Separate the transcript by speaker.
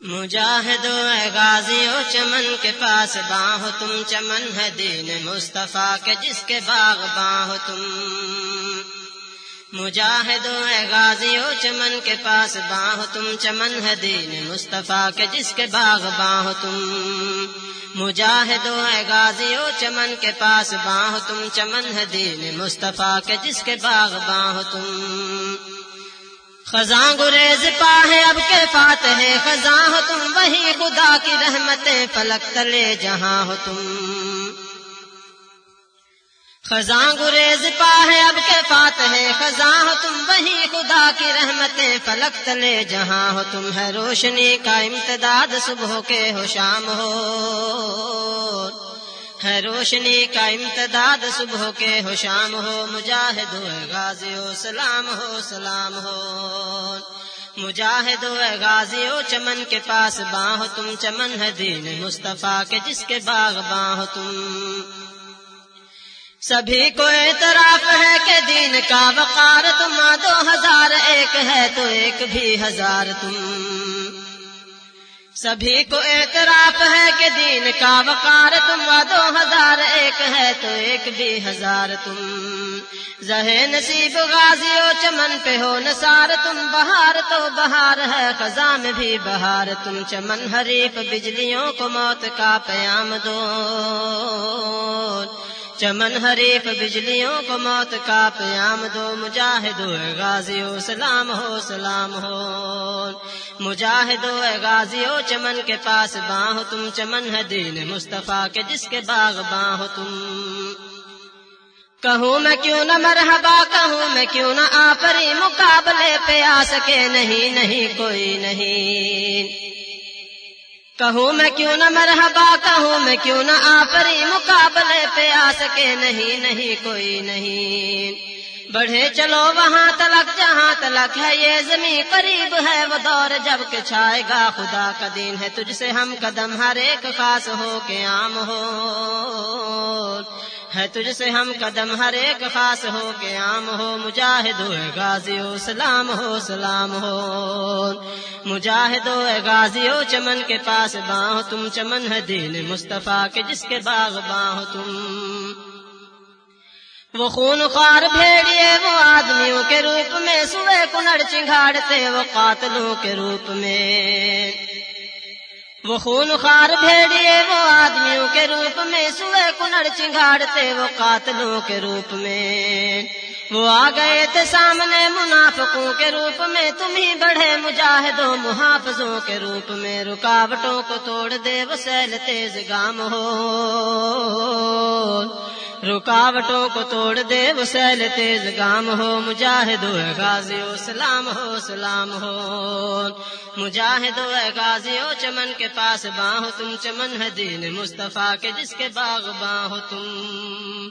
Speaker 1: مجاہد اے غازیو چمن کے پاس باہ تم، چمن ہے دین مصطفیٰ کے جس کے باغ باہ تم۔ مجاہد اے غازیو چمن کے پاس باہ تم، چمن ہے دین مصطفیٰ کے جس کے باغ باہ تم۔ مجاہد اے غازیو چمن کے پاس باہ تم، چمن ہے دین مصطفیٰ کے جس کے باغ باہ تم۔ خزاں گریز پا ہے اب کے فاتح خزاں ہو تم، وہی خدا کی رحمتیں فلک تلے جہاں ہو تم۔ خزاں گریز پا ہے اب کے فاتح خزاں ہو تم، وہی خدا کی رحمتیں فلک تلے جہاں ہو تم۔ ہے روشنی کا امتداد، صبح کے ہو شام ہو۔ ہے روشنی کا امتداد صبح کے ہو، شام ہو، مجاہد ہو غازی ہو سلام ہو سلام ہو۔ مجاہد ہو غازی ہو چمن کے پاس باہ، تم چمن ہے دین مصطفیٰ کے جس کے باغ باہ تم۔ سبھی کو اعتراف ہے کہ دین کا وقار تم دو ہزار ایک ہے، تو ایک بھی ہزار تم۔ سبھی کو اعتراف ہے کہ دین کا وقار تم دو ہزار ایک ہے تو ایک بھی ہزار تم۔ زہ نصیب غازی و چمن پہ ہو نثار تم، بہار تو بہار ہے خزاں میں بھی بہار۔ تم چمن حریف بجلیوں کو موت کا پیام دو۔ چمن حریف بجلیوں کو موت کا پیام دو مجاہد غازی ہو، سلام ہو سلام ہو۔ مجاہد غازی ہو، چمن کے پاس باہ تم۔ چمن ہے دین مصطفیٰ کے، جس کے باغ باہ تم۔ کہوں میں کیوں نہ مرحبا، کہوں میں کیوں نہ آپری مقابلے پہ آ سکے۔ نہیں نہیں، کوئی نہیں۔ کہوں میں کیوں نہ مرحبا کہوں میں کیوں نہ آپری مقابلے پہ آ سکے، نہیں نہیں، کوئی نہیں۔ بڑھے چلو وہاں تلک، جہاں تلک ہے یہ زمین قریب ہے، وہ دور جبکہ چھائے گا خدا کا دین ہے، تجھ سے ہم قدم ہر ایک خاص ہو کے عام ہو۔ ہے تجھ سے ہم قدم ہر ایک خاص ہو کے عام ہو۔ مجاہد ہو غازی ہو سلام ہو سلام ہو۔ مجاہد ہو غازی ہو چمن کے پاس باہ تم چمن ہے دین مصطفیٰ کے، جس کے باغ باہ تم۔ وہ خون خوار بھیڑیے، وہ آدمیوں کے روپ میں سوئے کنڑ چنگاڑتے وہ قاتلوں کے روپ میں۔ وہ خون خار بھیڑیے، وہ آدمیوں کے روپ میں سوئے کنڑ چنگاڑتے، وہ قاتلوں کے روپ میں۔ وہ آ گئے تھے سامنے منافقوں کے روپ میں، تم ہی بڑھے مجاہدوں، محافظوں کے روپ میں۔ رکاوٹوں کو توڑ دے، وہ سیل تیز گام ہو۔ رکاوٹوں کو توڑ دے، وہ سیل تیز گام ہو، مجاہد غازی ہو سلام ہو سلام ہو۔ مجاہد غازی ہو چمن کے پاس باہ تم چمن ہے دین مصطفیٰ کے، جس کے باغ باہ تم۔